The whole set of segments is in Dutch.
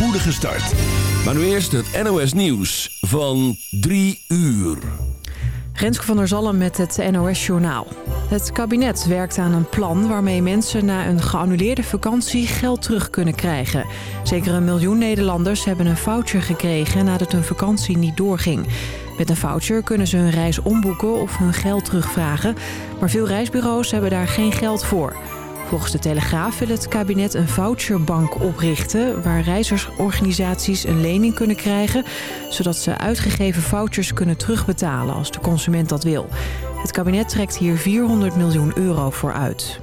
spoedige start. Maar nu eerst het NOS Nieuws van 3 uur. Renske van der Zalm met het NOS Journaal. Het kabinet werkt aan een plan waarmee mensen na een geannuleerde vakantie geld terug kunnen krijgen. Zeker een miljoen Nederlanders hebben een voucher gekregen nadat hun vakantie niet doorging. Met een voucher kunnen ze hun reis omboeken of hun geld terugvragen. Maar veel reisbureaus hebben daar geen geld voor. Volgens de Telegraaf wil het kabinet een voucherbank oprichten... waar reizigersorganisaties een lening kunnen krijgen... zodat ze uitgegeven vouchers kunnen terugbetalen als de consument dat wil. Het kabinet trekt hier 400 miljoen euro voor uit.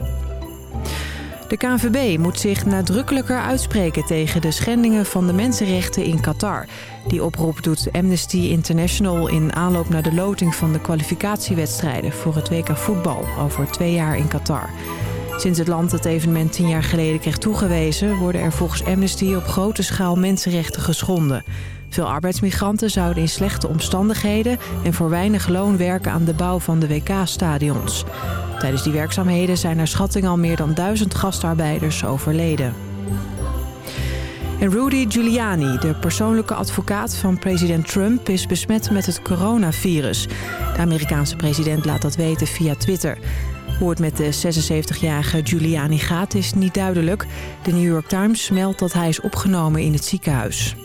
De KNVB moet zich nadrukkelijker uitspreken tegen de schendingen van de mensenrechten in Qatar. Die oproep doet Amnesty International in aanloop naar de loting van de kwalificatiewedstrijden voor het WK voetbal over twee jaar in Qatar. Sinds het land het evenement tien jaar geleden kreeg toegewezen... worden er volgens Amnesty op grote schaal mensenrechten geschonden. Veel arbeidsmigranten zouden in slechte omstandigheden... en voor weinig loon werken aan de bouw van de WK-stadions. Tijdens die werkzaamheden zijn naar schatting al meer dan duizend gastarbeiders overleden. En Rudy Giuliani, de persoonlijke advocaat van president Trump... is besmet met het coronavirus. De Amerikaanse president laat dat weten via Twitter... Hoe het met de 76-jarige Giuliani gaat is niet duidelijk. De New York Times meldt dat hij is opgenomen in het ziekenhuis.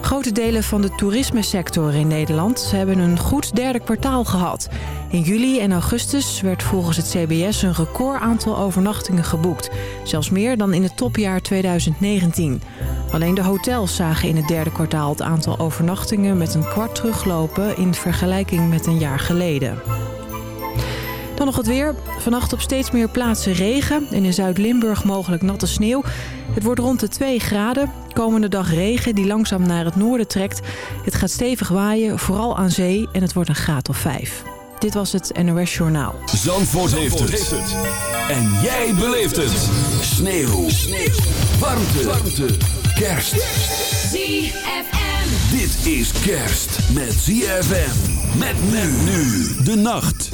Grote delen van de toerismesector in Nederland hebben een goed derde kwartaal gehad. In juli en augustus werd volgens het CBS een record aantal overnachtingen geboekt. Zelfs meer dan in het topjaar 2019. Alleen de hotels zagen in het derde kwartaal het aantal overnachtingen met een kwart teruglopen in vergelijking met een jaar geleden. Dan nog het weer. Vannacht op steeds meer plaatsen regen. En in Zuid-Limburg mogelijk natte sneeuw. Het wordt rond de 2 graden. Komende dag regen die langzaam naar het noorden trekt. Het gaat stevig waaien, vooral aan zee. En het wordt een graad of 5. Dit was het NOS Journaal. Zandvoort, heeft, het. En jij beleeft het. Sneeuw. Sneeuw. Warmte. Warmte. Kerst. ZFM. Dit is kerst met ZFM. Met men nu de nacht.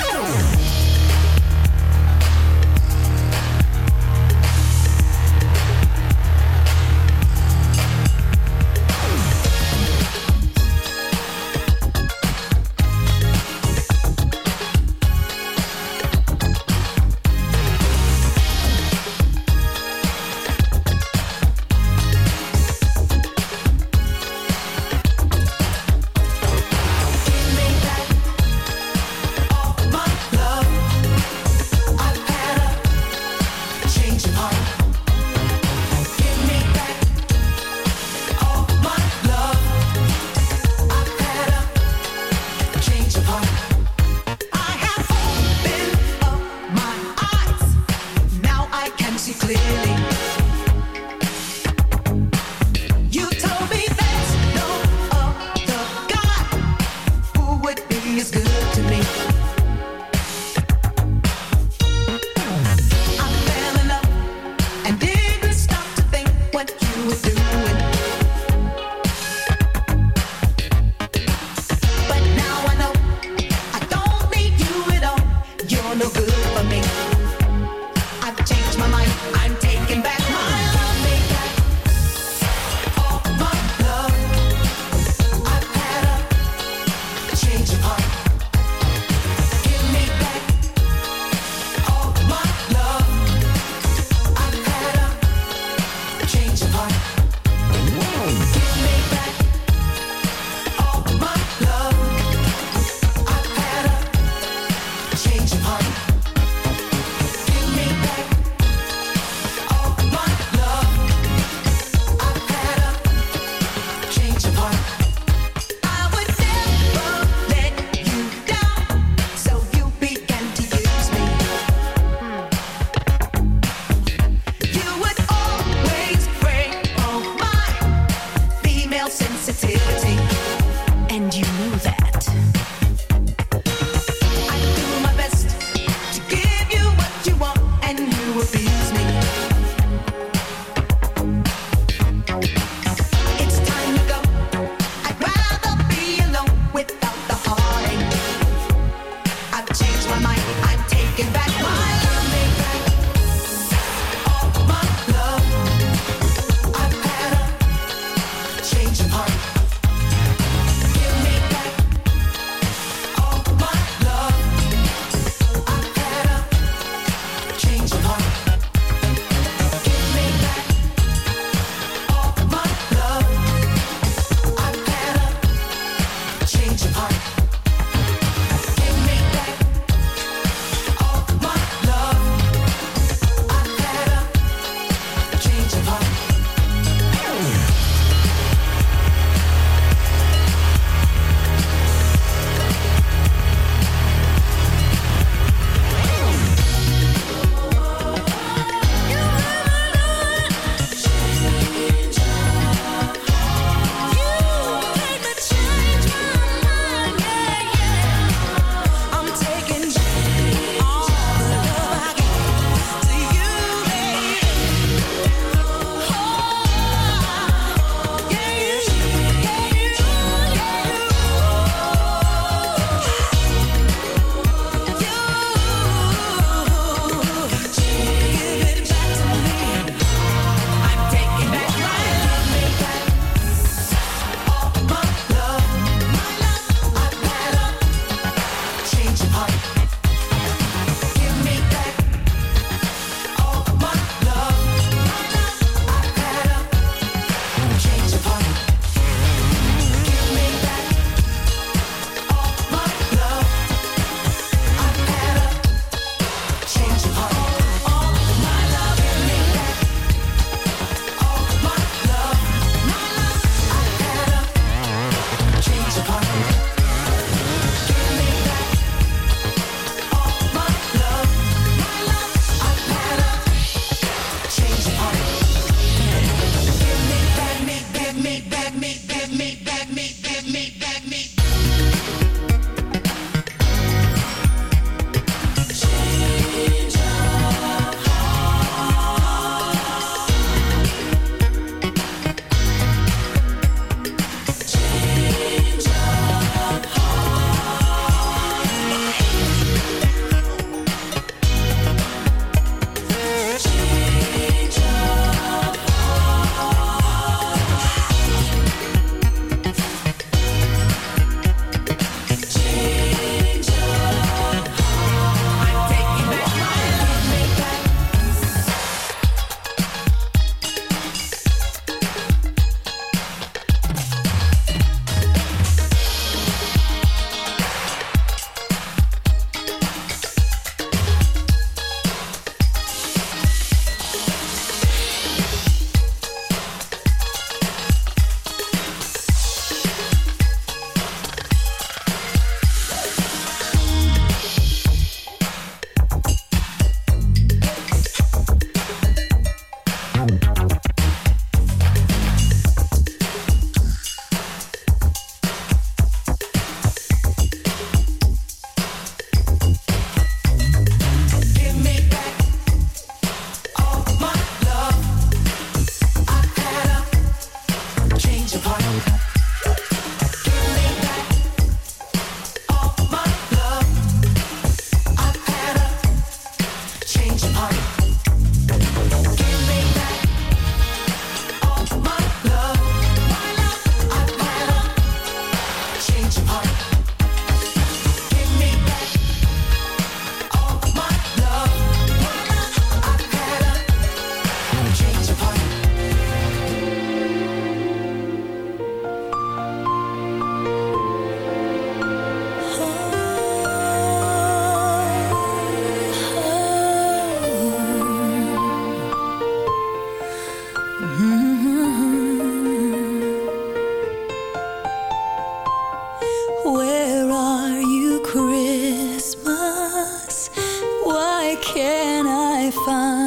烦。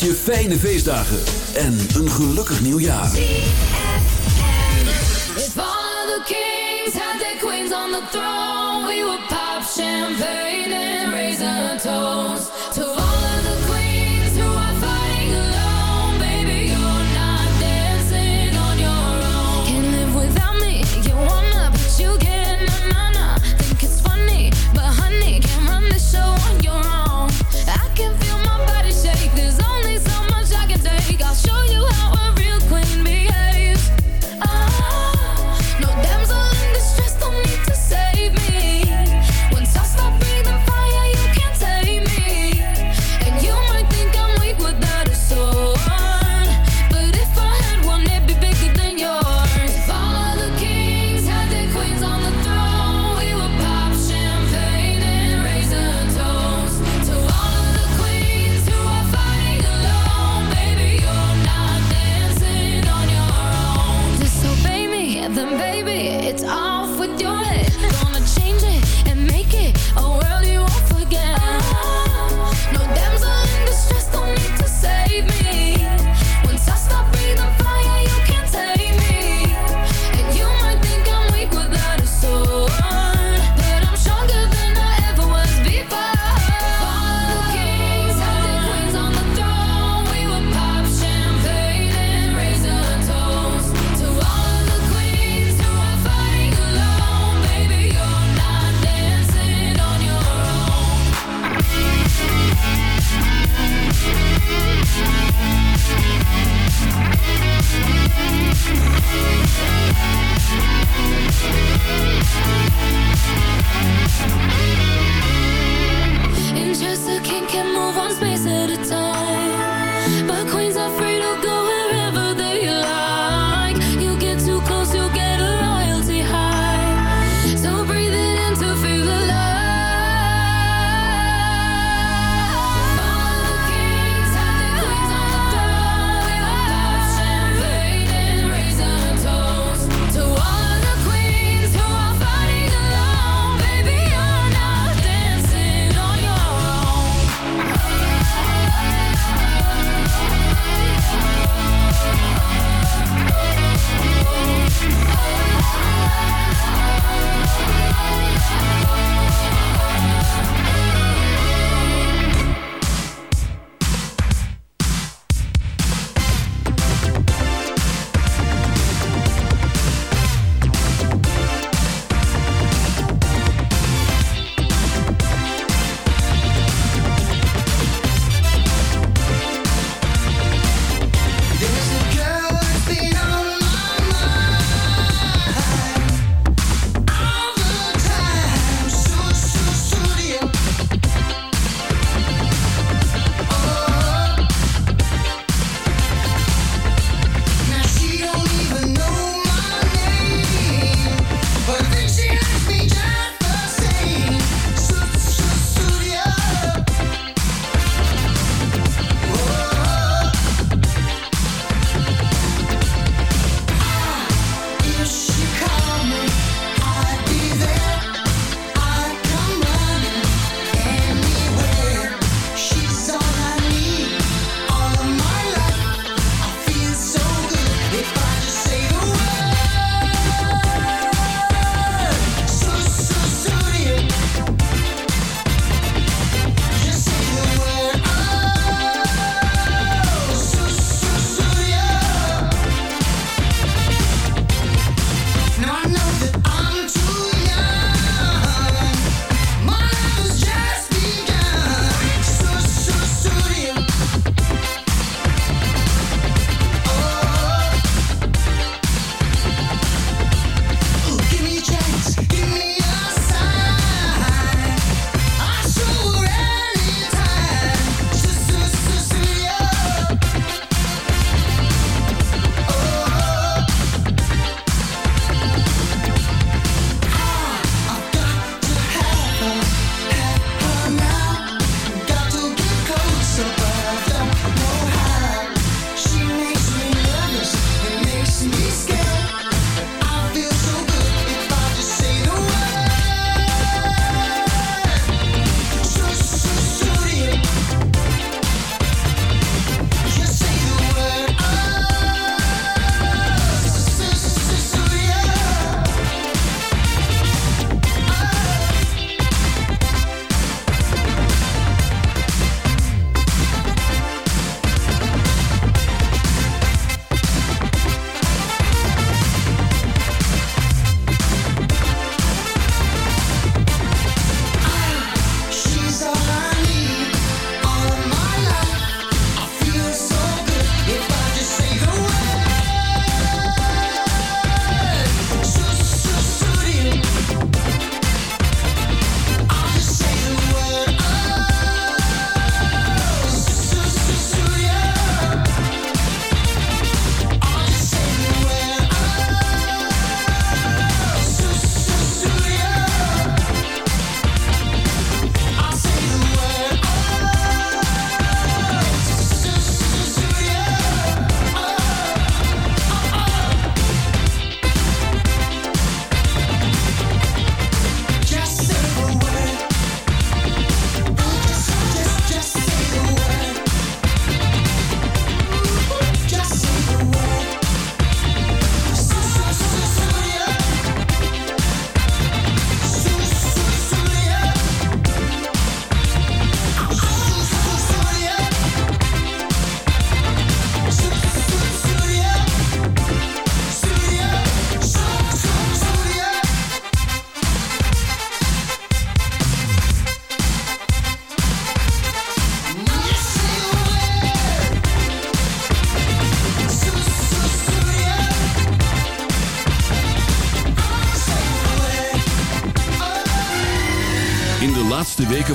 Wenst je fijne feestdagen en een gelukkig nieuwjaar. If all the kings had their queens on the throne, we would pop champagne and raise a toast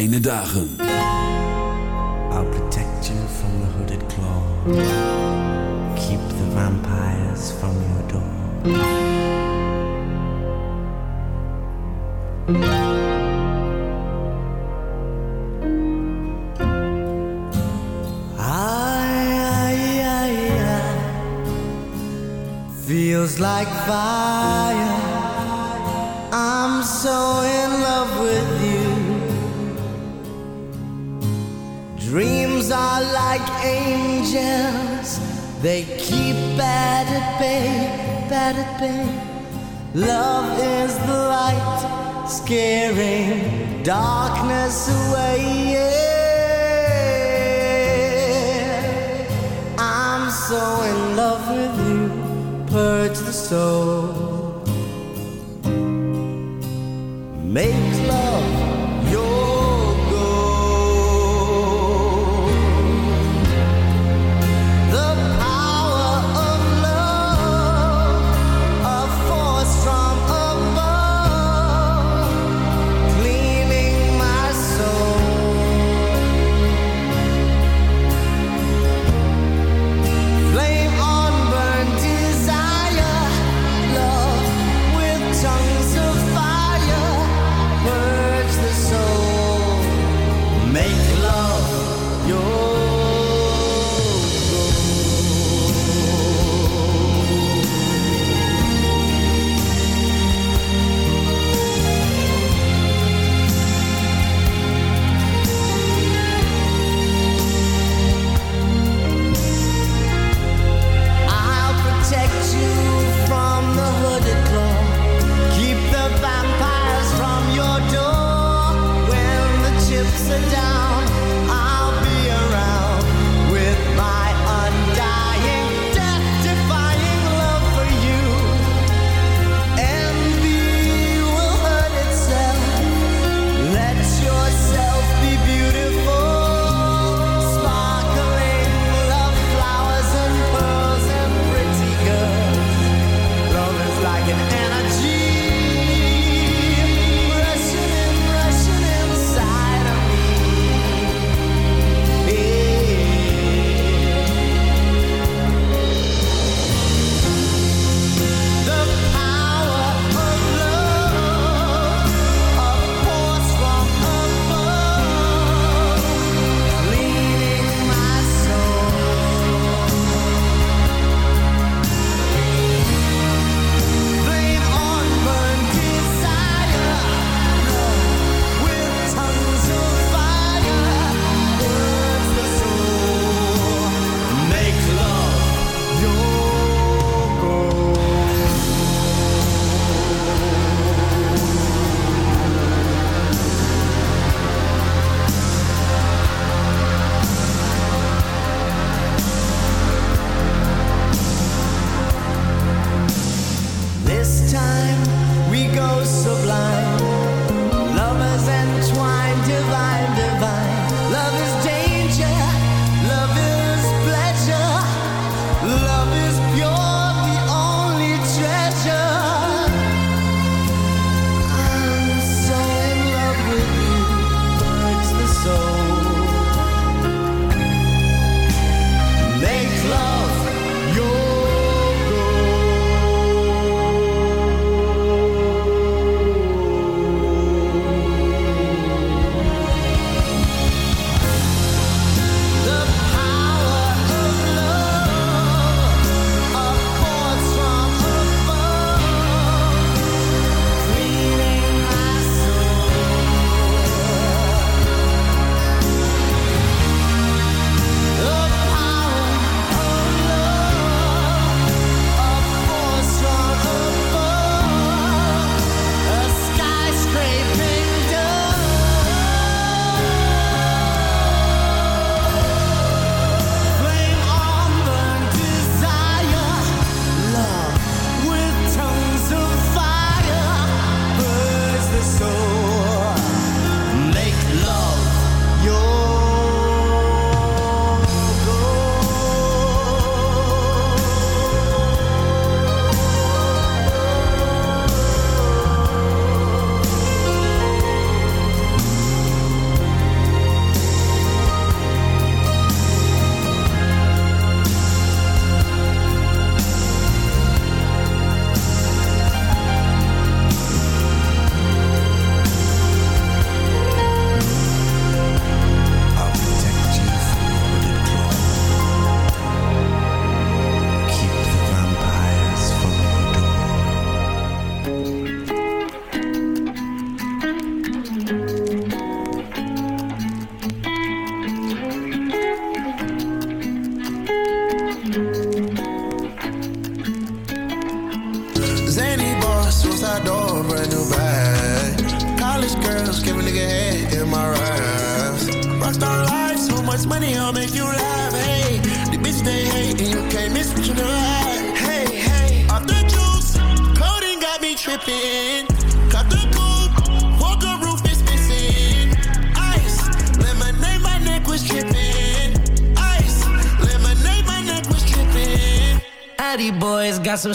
fijne dagen. scaring darkness away. Yeah. I'm so in love with you, purge the soul.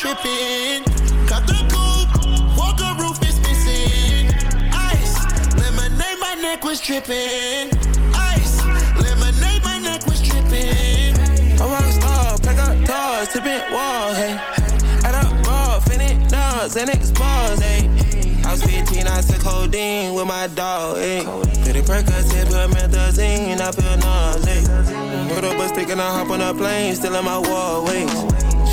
Tripping. Cut the coupe, walker roof is missing. Ice, lemonade, my neck was tripping. Ice, lemonade, my neck was tripping. A rock star, pack up doors, tipping walls, hey. Add up raw, finish nuts, and expose, hey. I was 15, I took codeine with my dog, hey. Pretty Percocet, put methazine, I feel nauseous. Put up a stick and I hop on a plane, still in my wallways.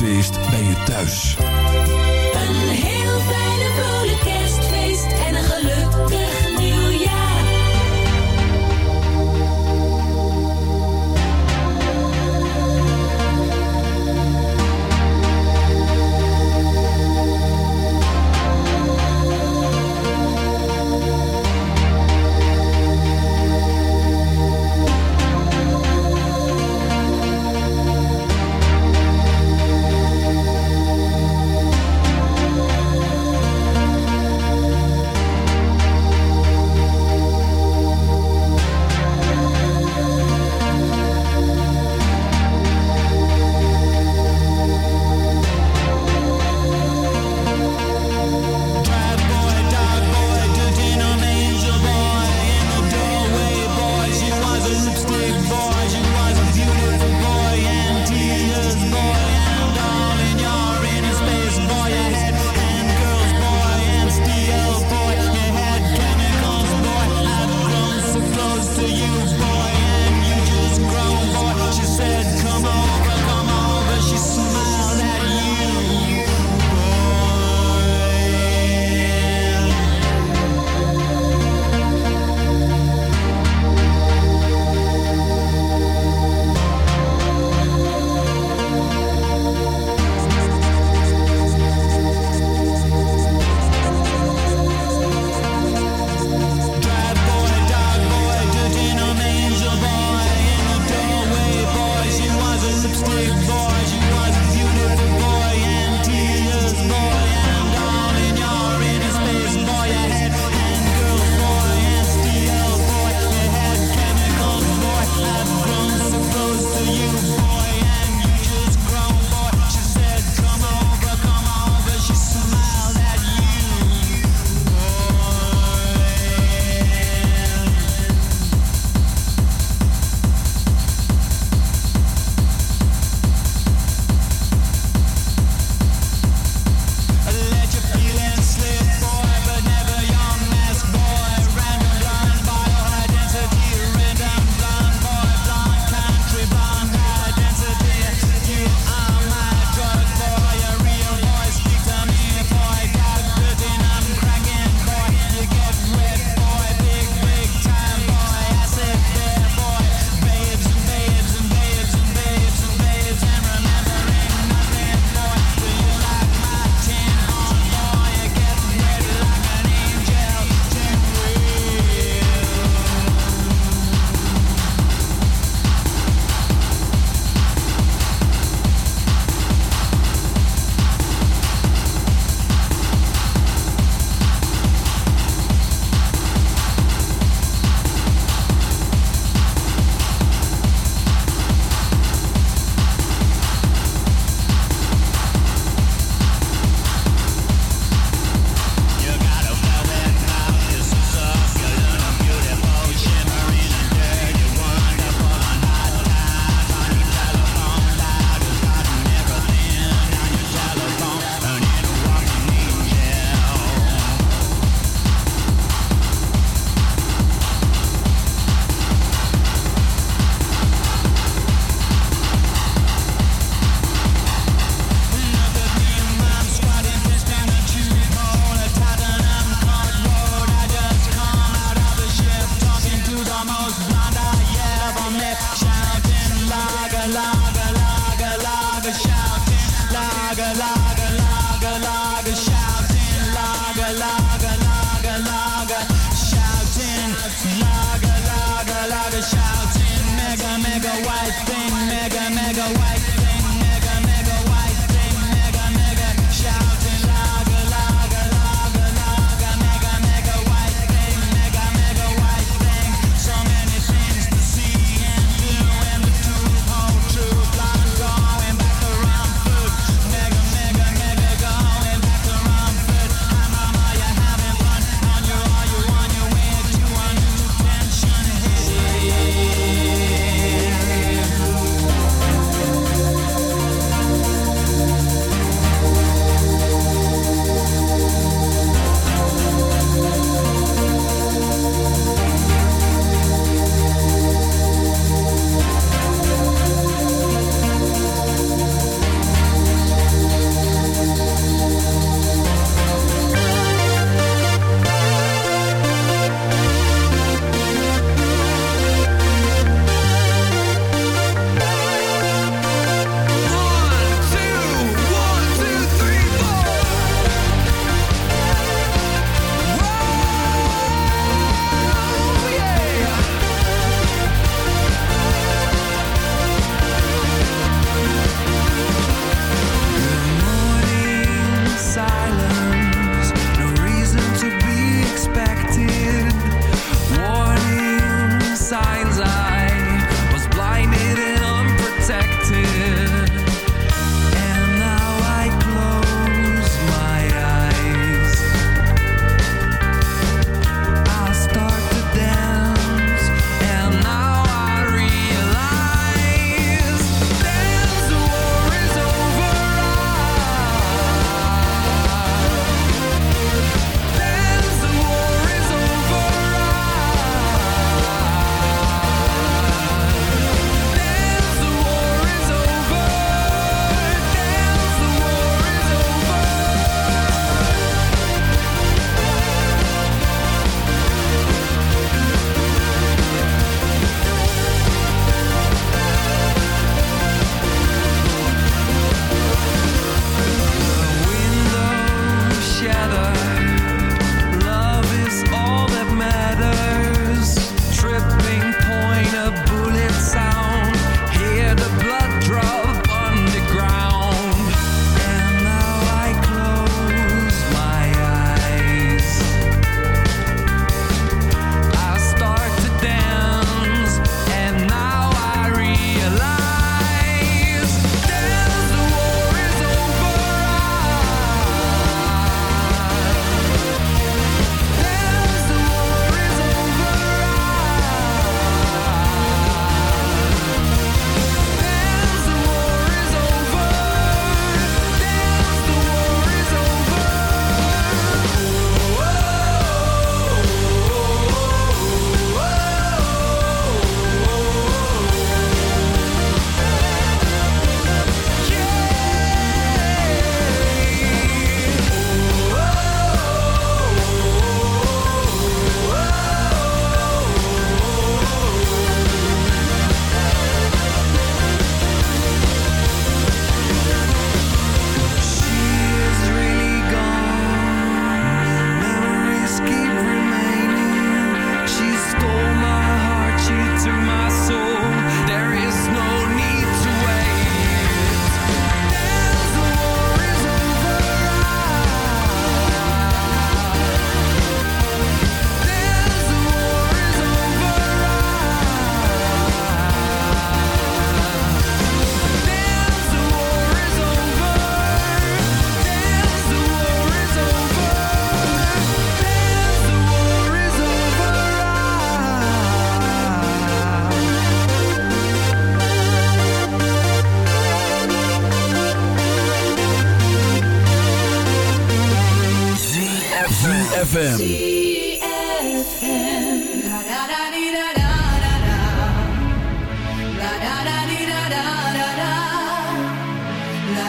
Kerstfeest bij je thuis.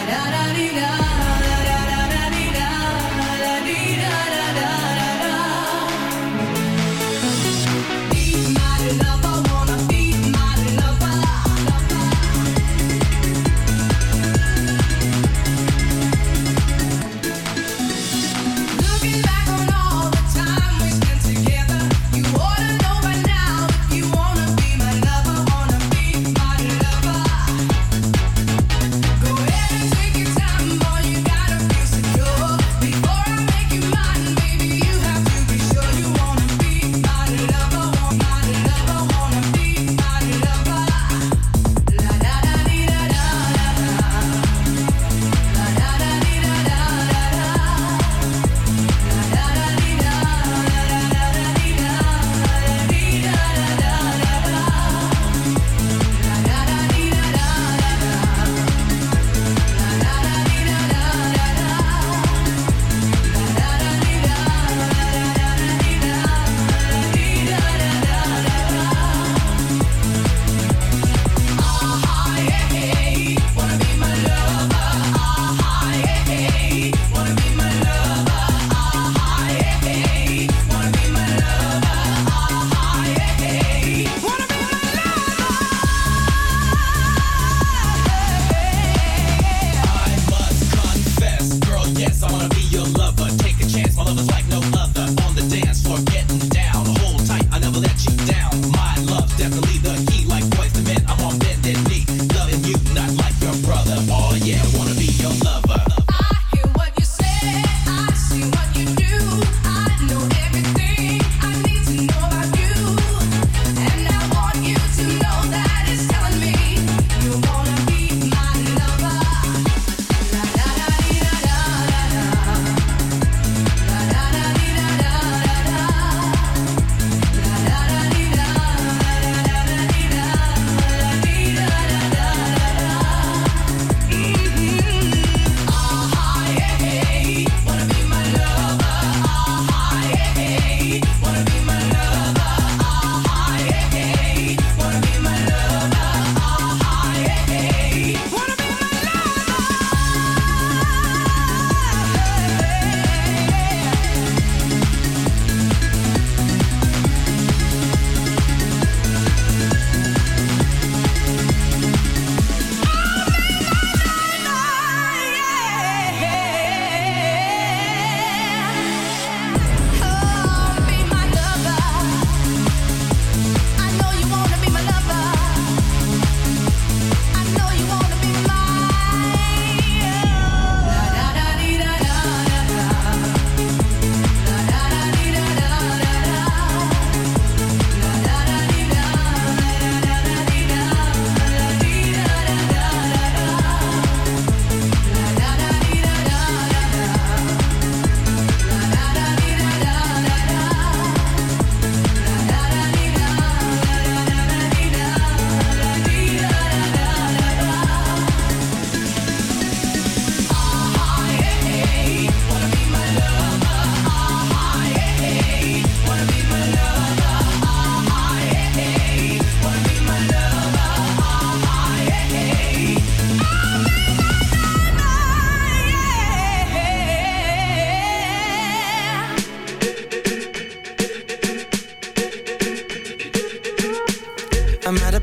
La la la la, la la la la, la la la. da da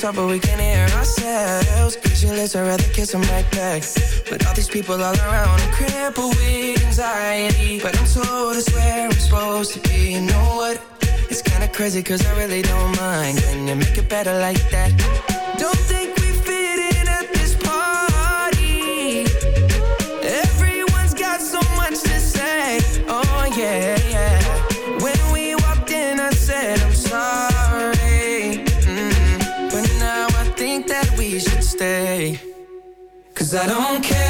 talk, but we can't hear ourselves. Pictureless, I'd rather kiss a backpack. With all these people all around, I'm crippled with anxiety. But I'm told it's where I'm supposed to be. You know what? It's kinda crazy, cause I really don't mind. Can you make it better like that? Cause I don't care.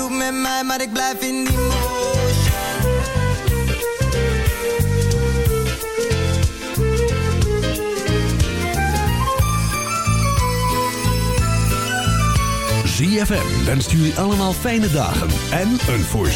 doet met mij, maar ik blijf in die motion. ZFM wenst jullie allemaal fijne dagen en een voorzitter.